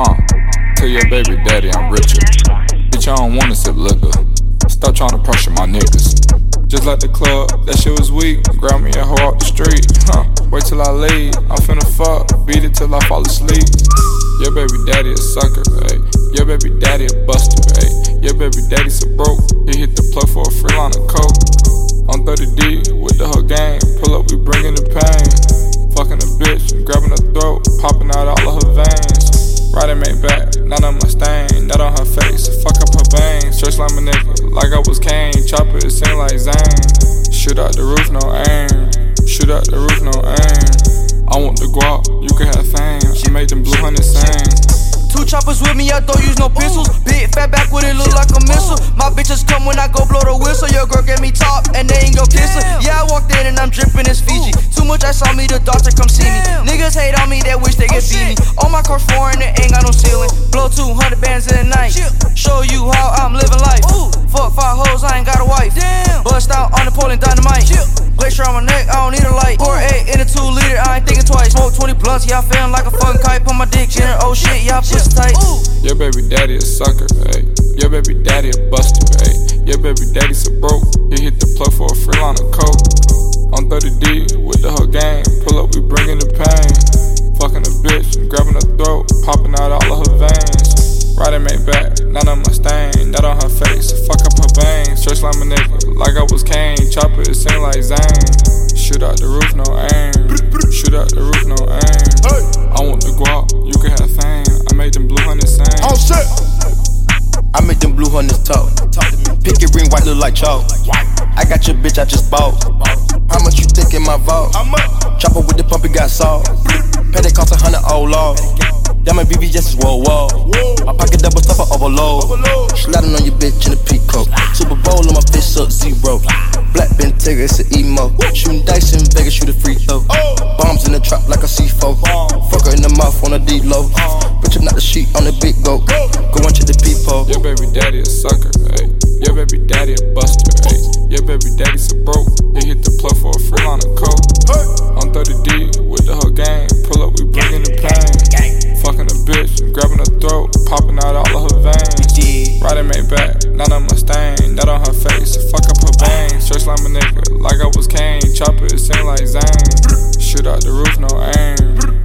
Uh, tell your baby daddy I'm richer. Bitch, I don't wanna sip liquor. Stop trying to pressure my niggas. Just like the club, that shit was weak. Grab me a hoe off the street. Huh, wait till I leave. I'm finna fuck, beat it till I fall asleep. Your baby daddy a sucker, ayy. Your baby daddy a buster, ayy. Your baby daddy so broke. He hit the plug for a free line of coke. On 30D with the whole gang. Pull up, we bringing the pain. Fucking a bitch, grabbing her throat, popping out all of her veins. Riding made back, not on my stain, not on her face. Fuck up her bangs, church like a nigga, like I was Kane. Chopper, it like Zane. Shoot out the roof, no aim. Shoot out the roof, no aim. I want the guap, you can have fame. I made them blue honey sing. Two choppers with me, I don't use no pistols. Big fat back with it look like a missile. My bitches come when I go blow the whistle. Me, they wish they could beat me. All my cars foreign, it ain't got no ceiling. Blow 200 bands in the night. Show you how I'm living life. Fuck five hoes, I ain't got a wife. Bust out on the pole and dynamite. Glacier on my neck, I don't need a light. Pour eight in a two liter, I ain't thinking twice. Smoke 20 blunts, yeah, I feeling like a fucking kite. Put my dick in her, oh shit, yeah, I pussy tight. Your baby daddy a sucker, ayy. Your baby daddy a buster, ayy. Your baby daddy so broke. He hit the plug for a free line of coke. On 30D with the whole gang. Pull up, we popping out all of her veins. Riding made back, not on my stain, not on her face. Fuck up her veins, Church like a nigga, like I was Kane. Chopper, it seem like Zane. Shoot out the roof, no aim. Shoot out the roof, no aim. I want the guap, you can have fame. I made them blue honey sing. Oh shit! I make them blue hunters talk. Picket ring white look like chalk. I got your bitch, I just bought. How much you think in my vault? How much? Chopper with the pump, it got salt. Pay that cost a hundred old law. Diamond BBS is whoa whoa. My pocket double stuff, I overload. Sliding on your bitch in a peacoat. Super Bowl on my fist up zero. Black Bentayga, it's an emo. Shooting dice in Vegas, shoot a free throw. Bombs in the trap like a C4. Fuck her in the mouth on a deep low. Bitch, not the sheet on the big goat. Go check the people. Your baby daddy a sucker, throat, popping out all of her veins. Riding made back, not on my stain, not on her face. Fuck up her bangs. Church like a nigga, like I was Kane. Chopper, it seem like Zane. Shoot out the roof, no aim.